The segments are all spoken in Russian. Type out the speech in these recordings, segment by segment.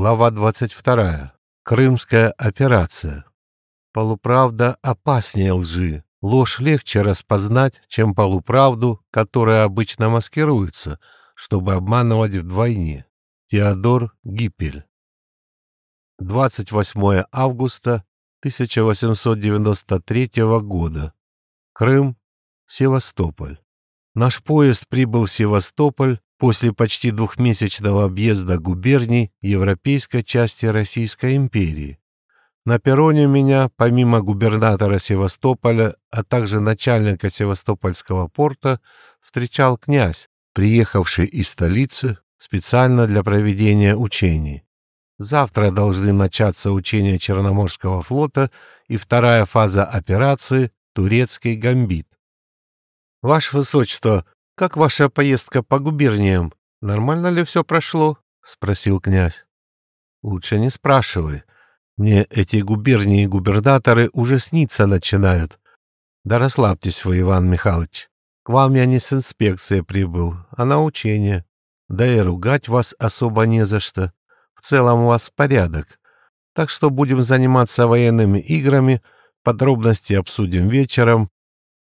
Глава 22. Крымская операция. Полуправда опаснее лжи. Ложь легче распознать, чем полуправду, которая обычно маскируется, чтобы обманывать вдвойне. Теодор Гиппель. 28 августа 1893 года. Крым, Севастополь. Наш поезд прибыл в Севастополь после почти двухмесячного объезда губерний европейской части Российской империи. На перроне меня, помимо губернатора Севастополя, а также начальника Севастопольского порта, встречал князь, приехавший из столицы специально для проведения учений. Завтра должны начаться учения Черноморского флота и вторая фаза операции «Турецкий гамбит». «Ваше Высочество, как ваша поездка по губерниям? Нормально ли все прошло?» — спросил князь. «Лучше не спрашивай. Мне эти губернии и губернаторы уже сниться начинают. Да расслабьтесь вы, Иван Михайлович. К вам я не с инспекцией прибыл, а на учение. Да и ругать вас особо не за что. В целом у вас порядок. Так что будем заниматься военными играми, подробности обсудим вечером,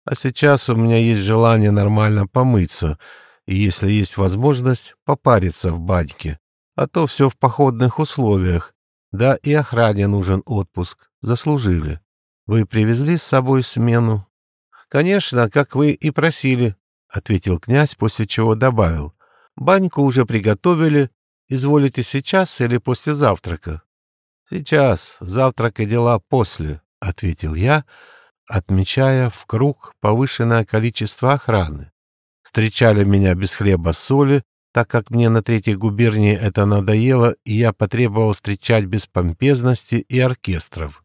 а сейчас у меня есть желание нормально помыться, и если есть возможность, попариться в баньке. А то все в походных условиях. Да и охране нужен отпуск. Заслужили. Вы привезли с собой смену? — Конечно, как вы и просили, — ответил князь, после чего добавил. — Баньку уже приготовили. Изволите сейчас или после завтрака? — Сейчас. Завтрак и дела после, — ответил я, — отмечая в круг повышенное количество охраны. Встречали меня без хлеба соли, так как мне на третьей губернии это надоело, и я потребовал встречать без помпезности и оркестров.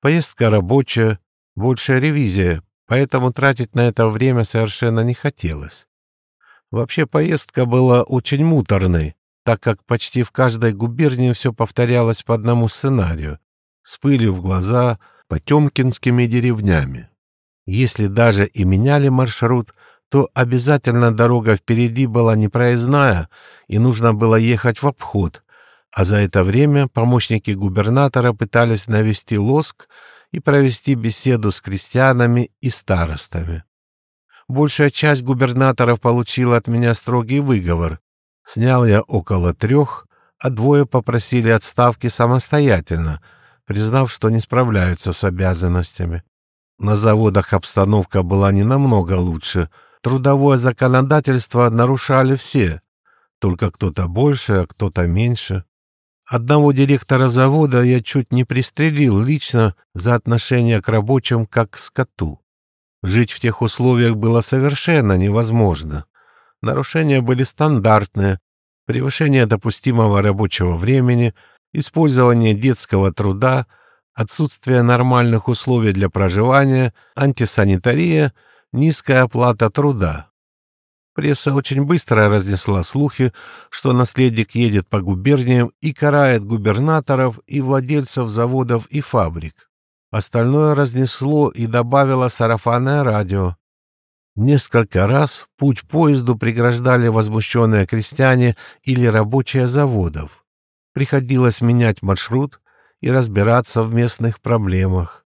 Поездка рабочая, большая ревизия, поэтому тратить на это время совершенно не хотелось. Вообще поездка была очень муторной, так как почти в каждой губернии все повторялось по одному сценарию. С пылью в глаза — потемкинскими деревнями. Если даже и меняли маршрут, то обязательно дорога впереди была непроездная, и нужно было ехать в обход, а за это время помощники губернатора пытались навести лоск и провести беседу с крестьянами и старостами. Большая часть губернаторов получила от меня строгий выговор. Снял я около трех, а двое попросили отставки самостоятельно — признав, что не справляются с обязанностями. На заводах обстановка была не намного лучше. Трудовое законодательство нарушали все. Только кто-то больше, а кто-то меньше. Одного директора завода я чуть не пристрелил лично за отношение к рабочим как к скоту. Жить в тех условиях было совершенно невозможно. Нарушения были стандартные, превышение допустимого рабочего времени, использование детского труда, отсутствие нормальных условий для проживания, антисанитария, низкая оплата труда. Пресса очень быстро разнесла слухи, что наследник едет по губерниям и карает губернаторов и владельцев заводов и фабрик. Остальное разнесло и добавило сарафанное радио. Несколько раз путь поезду преграждали возмущенные крестьяне или рабочие заводов. Приходилось менять маршрут и разбираться в местных проблемах.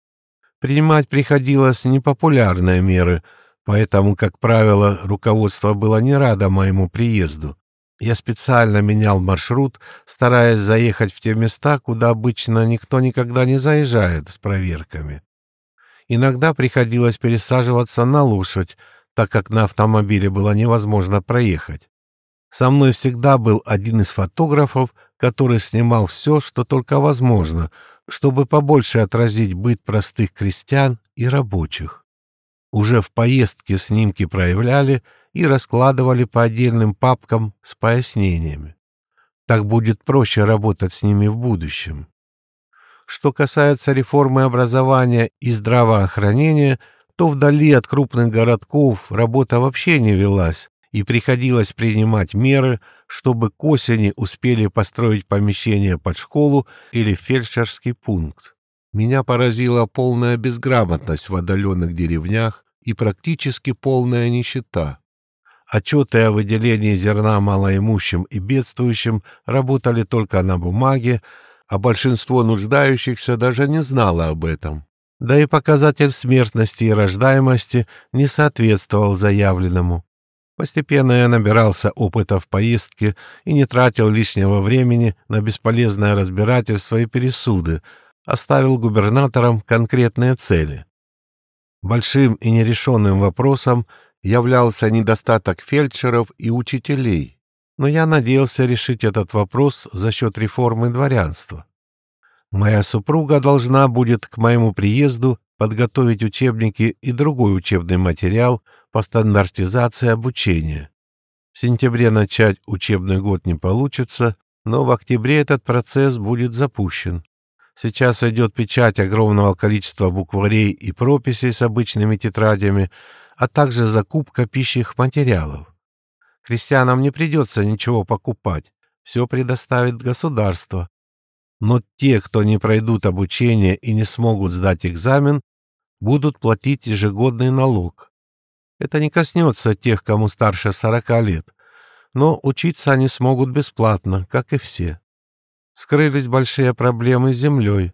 Принимать приходилось непопулярные меры, поэтому, как правило, руководство было не радо моему приезду. Я специально менял маршрут, стараясь заехать в те места, куда обычно никто никогда не заезжает с проверками. Иногда приходилось пересаживаться на лошадь, так как на автомобиле было невозможно проехать. Со мной всегда был один из фотографов, который снимал все, что только возможно, чтобы побольше отразить быт простых крестьян и рабочих. Уже в поездке снимки проявляли и раскладывали по отдельным папкам с пояснениями. Так будет проще работать с ними в будущем. Что касается реформы образования и здравоохранения, то вдали от крупных городков работа вообще не велась, и приходилось принимать меры, чтобы к осени успели построить помещение под школу или фельдшерский пункт. Меня поразила полная безграмотность в отдаленных деревнях и практически полная нищета. Отчеты о выделении зерна малоимущим и бедствующим работали только на бумаге, а большинство нуждающихся даже не знало об этом. Да и показатель смертности и рождаемости не соответствовал заявленному. Постепенно я набирался опыта в поездке и не тратил лишнего времени на бесполезное разбирательство и пересуды, оставил губернаторам конкретные цели. Большим и нерешенным вопросом являлся недостаток фельдшеров и учителей, но я надеялся решить этот вопрос за счет реформы дворянства. Моя супруга должна будет к моему приезду подготовить учебники и другой учебный материал по стандартизации обучения. В сентябре начать учебный год не получится, но в октябре этот процесс будет запущен. Сейчас идет печать огромного количества букварей и прописей с обычными тетрадями, а также закупка пищих материалов. Крестьянам не придется ничего покупать, все предоставит государство. Но те, кто не пройдут обучение и не смогут сдать экзамен, будут платить ежегодный налог. Это не коснется тех, кому старше 40 лет, но учиться они смогут бесплатно, как и все. Скрылись большие проблемы с землей.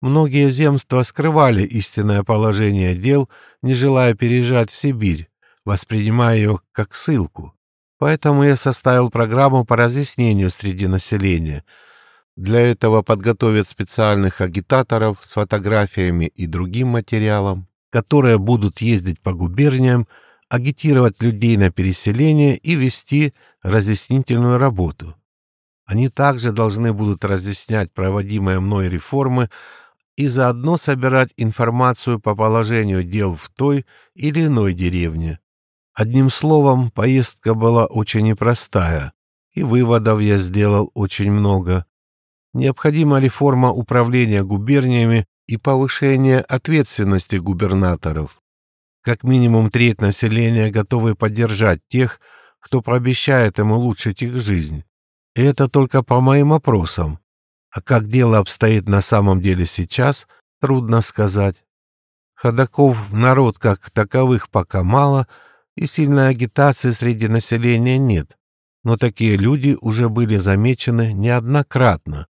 Многие земства скрывали истинное положение дел, не желая переезжать в Сибирь, воспринимая ее как ссылку. Поэтому я составил программу по разъяснению среди населения. Для этого подготовят специальных агитаторов с фотографиями и другим материалом, которые будут ездить по губерниям, агитировать людей на переселение и вести разъяснительную работу. Они также должны будут разъяснять проводимые мной реформы, и заодно собирать информацию по положению дел в той или иной деревне. Одним словом, поездка была очень непростая, и выводов я сделал очень много. Необходима реформа управления губерниями и повышение ответственности губернаторов. Как минимум треть населения готовы поддержать тех, кто пообещает им улучшить их жизнь. И это только по моим опросам. А как дело обстоит на самом деле сейчас, трудно сказать. Ходаков в народ как таковых пока мало, и сильной агитации среди населения нет. Но такие люди уже были замечены неоднократно.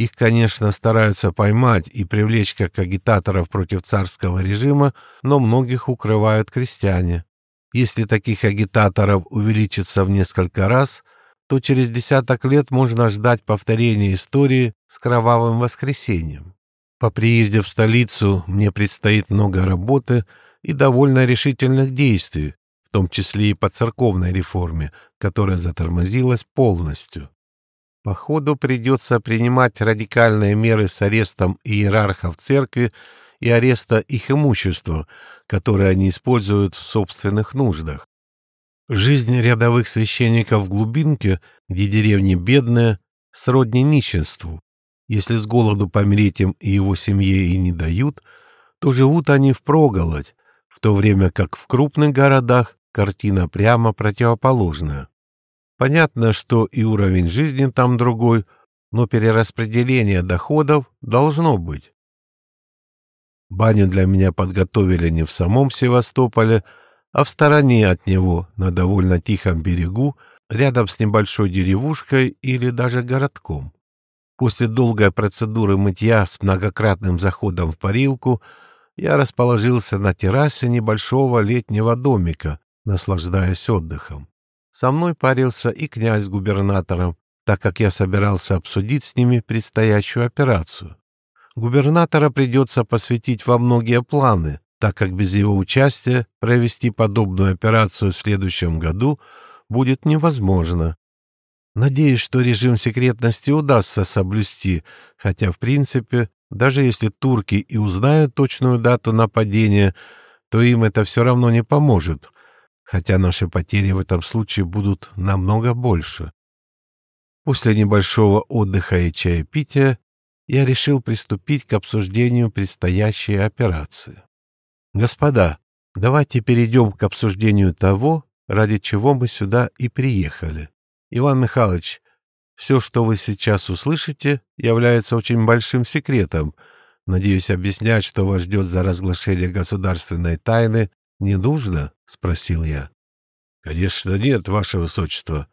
Их, конечно, стараются поймать и привлечь как агитаторов против царского режима, но многих укрывают крестьяне. Если таких агитаторов увеличится в несколько раз, то через десяток лет можно ждать повторения истории с кровавым воскресением. По приезде в столицу мне предстоит много работы и довольно решительных действий, в том числе и по церковной реформе, которая затормозилась полностью. По ходу придется принимать радикальные меры с арестом иерархов церкви и ареста их имущества, которое они используют в собственных нуждах. Жизнь рядовых священников в глубинке, где деревни бедные, сродни нищенству. Если с голоду помереть им и его семье и не дают, то живут они впроголодь, в то время как в крупных городах картина прямо противоположная. Понятно, что и уровень жизни там другой, но перераспределение доходов должно быть. Баню для меня подготовили не в самом Севастополе, а в стороне от него, на довольно тихом берегу, рядом с небольшой деревушкой или даже городком. После долгой процедуры мытья с многократным заходом в парилку я расположился на террасе небольшого летнего домика, наслаждаясь отдыхом. Со мной парился и князь с губернатором, так как я собирался обсудить с ними предстоящую операцию. Губернатора придется посвятить во многие планы, так как без его участия провести подобную операцию в следующем году будет невозможно. Надеюсь, что режим секретности удастся соблюсти, хотя, в принципе, даже если турки и узнают точную дату нападения, то им это все равно не поможет, хотя наши потери в этом случае будут намного больше. После небольшого отдыха и чаепития я решил приступить к обсуждению предстоящей операции. Господа, давайте перейдем к обсуждению того, ради чего мы сюда и приехали. Иван Михайлович, все, что вы сейчас услышите, является очень большим секретом. Надеюсь, объяснять, что вас ждет за разглашение государственной тайны, не нужно? — спросил я. Конечно, нет, ваше высочество.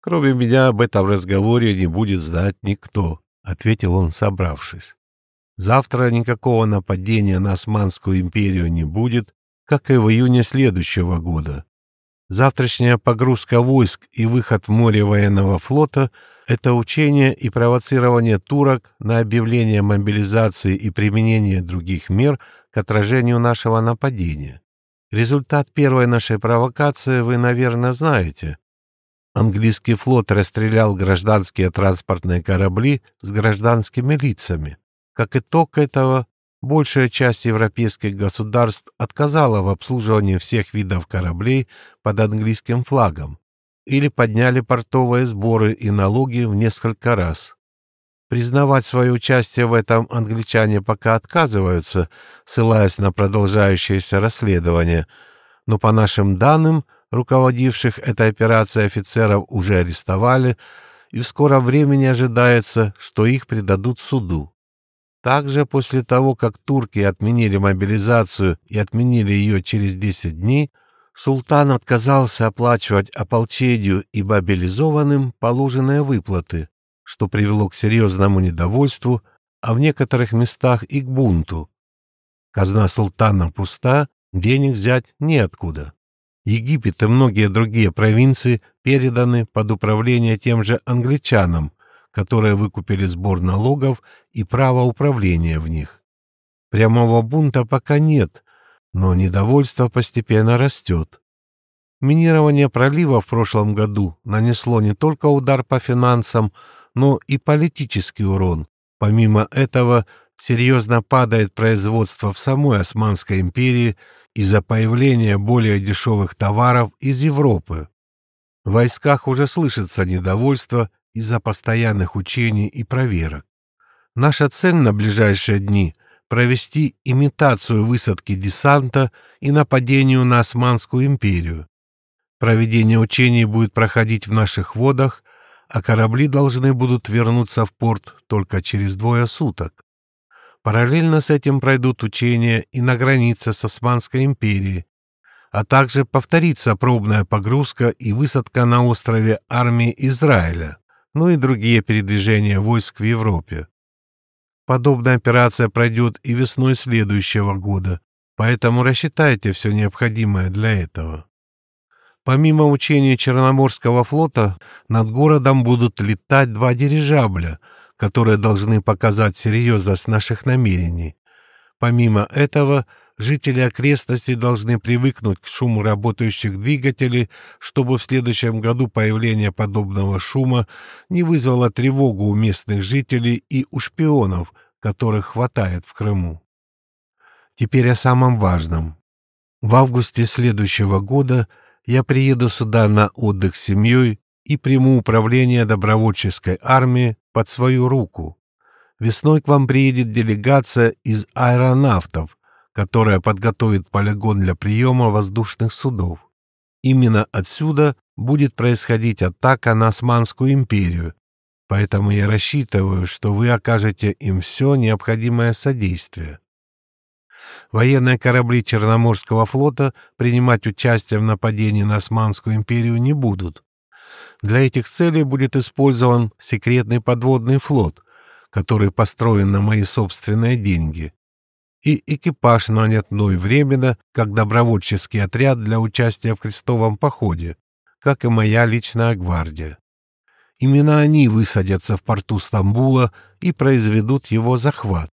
Кроме меня об этом разговоре не будет знать никто, ответил он, собравшись. Завтра никакого нападения на Османскую империю не будет, как и в июне следующего года. Завтрашняя погрузка войск и выход в море военного флота — это учение и провоцирование турок на объявление мобилизации и применение других мер к отражению нашего нападения. Результат первой нашей провокации вы, наверное, знаете. Английский флот расстрелял гражданские транспортные корабли с гражданскими лицами. Как итог этого, большая часть европейских государств отказала в обслуживании всех видов кораблей под английским флагом или подняли портовые сборы и налоги в несколько раз. Признавать свое участие в этом англичане пока отказываются, ссылаясь на продолжающееся расследование, но по нашим данным, руководивших этой операцией офицеров уже арестовали, и в скором времени ожидается, что их предадут суду. Также после того, как турки отменили мобилизацию и отменили ее через 10 дней, султан отказался оплачивать ополчению и мобилизованным положенные выплаты, что привело к серьезному недовольству, а в некоторых местах и к бунту. Казна султана пуста, денег взять неоткуда. Египет и многие другие провинции переданы под управление тем же англичанам, которые выкупили сбор налогов и право управления в них. Прямого бунта пока нет, но недовольство постепенно растет. Минирование пролива в прошлом году нанесло не только удар по финансам, но и политический урон. Помимо этого, серьезно падает производство в самой Османской империи из-за появления более дешевых товаров из Европы. В войсках уже слышится недовольство из-за постоянных учений и проверок. Наша цель на ближайшие дни — провести имитацию высадки десанта и нападению на Османскую империю. Проведение учений будет проходить в наших водах а корабли должны будут вернуться в порт только через двое суток. Параллельно с этим пройдут учения и на границе с Османской империей, а также повторится пробная погрузка и высадка на острове армии Израиля, ну и другие передвижения войск в Европе. Подобная операция пройдет и весной следующего года, поэтому рассчитайте все необходимое для этого. Помимо учения Черноморского флота, над городом будут летать два дирижабля, которые должны показать серьезность наших намерений. Помимо этого, жители окрестностей должны привыкнуть к шуму работающих двигателей, чтобы в следующем году появление подобного шума не вызвало тревогу у местных жителей и у шпионов, которых хватает в Крыму. Теперь о самом важном. В августе следующего года – я приеду сюда на отдых с семьей и приму управление добровольческой армии под свою руку. Весной к вам приедет делегация из аэронавтов, которая подготовит полигон для приема воздушных судов. Именно отсюда будет происходить атака на Османскую империю, поэтому я рассчитываю, что вы окажете им все необходимое содействие военные корабли Черноморского флота принимать участие в нападении на Османскую империю не будут. Для этих целей будет использован секретный подводный флот, который построен на мои собственные деньги. И экипаж нанят мной временно, как добровольческий отряд для участия в крестовом походе, как и моя личная гвардия. Именно они высадятся в порту Стамбула и произведут его захват.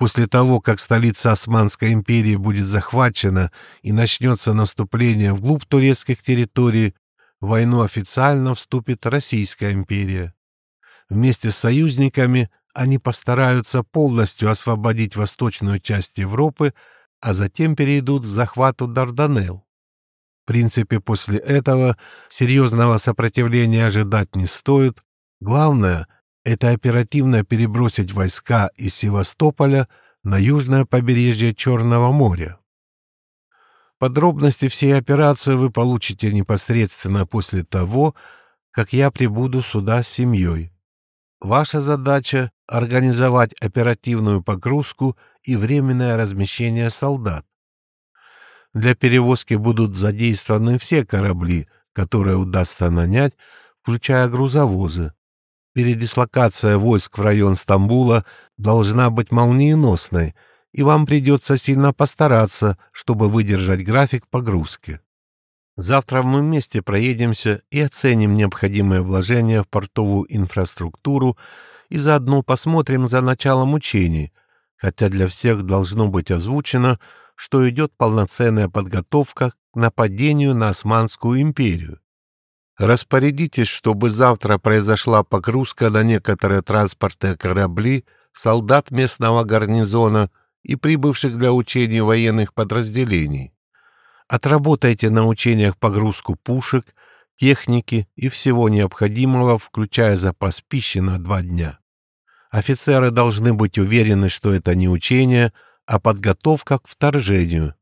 После того, как столица Османской империи будет захвачена и начнется наступление вглубь турецких территорий, в войну официально вступит Российская империя. Вместе с союзниками они постараются полностью освободить восточную часть Европы, а затем перейдут к захвату Дарданелл. В принципе, после этого серьезного сопротивления ожидать не стоит. Главное — это оперативно перебросить войска из Севастополя на южное побережье Черного моря. Подробности всей операции вы получите непосредственно после того, как я прибуду сюда с семьей. Ваша задача — организовать оперативную погрузку и временное размещение солдат. Для перевозки будут задействованы все корабли, которые удастся нанять, включая грузовозы. Передислокация войск в район Стамбула должна быть молниеносной, и вам придется сильно постараться, чтобы выдержать график погрузки. Завтра мы вместе проедемся и оценим необходимые вложения в портовую инфраструктуру и заодно посмотрим за началом учений, хотя для всех должно быть озвучено, что идет полноценная подготовка к нападению на Османскую империю. Распорядитесь, чтобы завтра произошла погрузка на некоторые транспортные корабли солдат местного гарнизона и прибывших для учений военных подразделений. Отработайте на учениях погрузку пушек, техники и всего необходимого, включая запас пищи на два дня. Офицеры должны быть уверены, что это не учение, а подготовка к вторжению.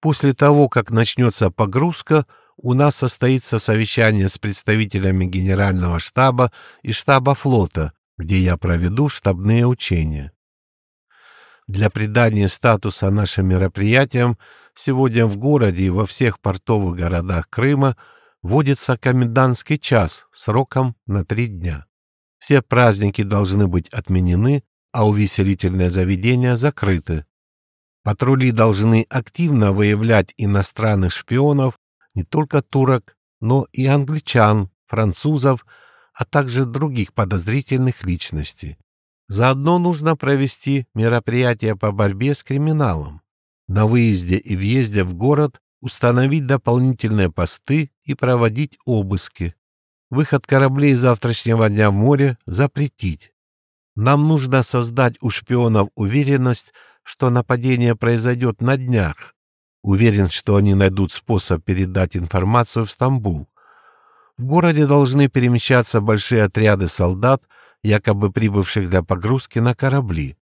После того, как начнется погрузка, у нас состоится совещание с представителями Генерального штаба и штаба флота, где я проведу штабные учения. Для придания статуса нашим мероприятиям сегодня в городе и во всех портовых городах Крыма вводится комендантский час сроком на три дня. Все праздники должны быть отменены, а увеселительные заведения закрыты. Патрули должны активно выявлять иностранных шпионов, не только турок, но и англичан, французов, а также других подозрительных личностей. Заодно нужно провести мероприятия по борьбе с криминалом. На выезде и въезде в город установить дополнительные посты и проводить обыски. Выход кораблей завтрашнего дня в море запретить. Нам нужно создать у шпионов уверенность, что нападение произойдет на днях. Уверен, что они найдут способ передать информацию в Стамбул. В городе должны перемещаться большие отряды солдат, якобы прибывших для погрузки на корабли.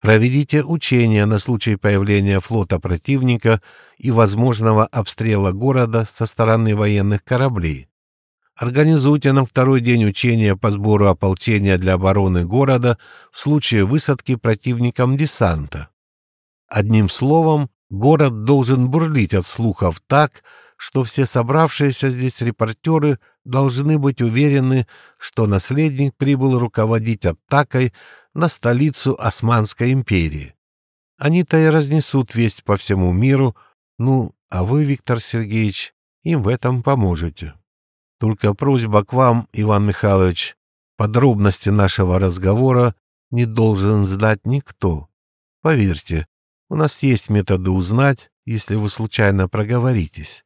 Проведите учения на случай появления флота противника и возможного обстрела города со стороны военных кораблей. Организуйте нам второй день учения по сбору ополчения для обороны города в случае высадки противником десанта. Одним словом, город должен бурлить от слухов так, что все собравшиеся здесь репортеры должны быть уверены, что наследник прибыл руководить атакой на столицу Османской империи. Они-то и разнесут весть по всему миру, ну, а вы, Виктор Сергеевич, им в этом поможете. Только просьба к вам, Иван Михайлович, подробности нашего разговора не должен знать никто. Поверьте, у нас есть методы узнать, если вы случайно проговоритесь.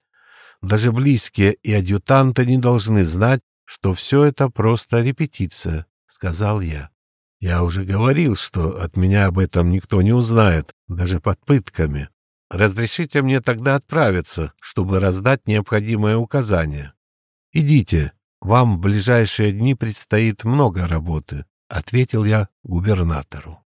Даже близкие и адъютанты не должны знать, что все это просто репетиция, — сказал я. Я уже говорил, что от меня об этом никто не узнает, даже под пытками. Разрешите мне тогда отправиться, чтобы раздать необходимые указания. Идите, вам в ближайшие дни предстоит много работы, — ответил я губернатору.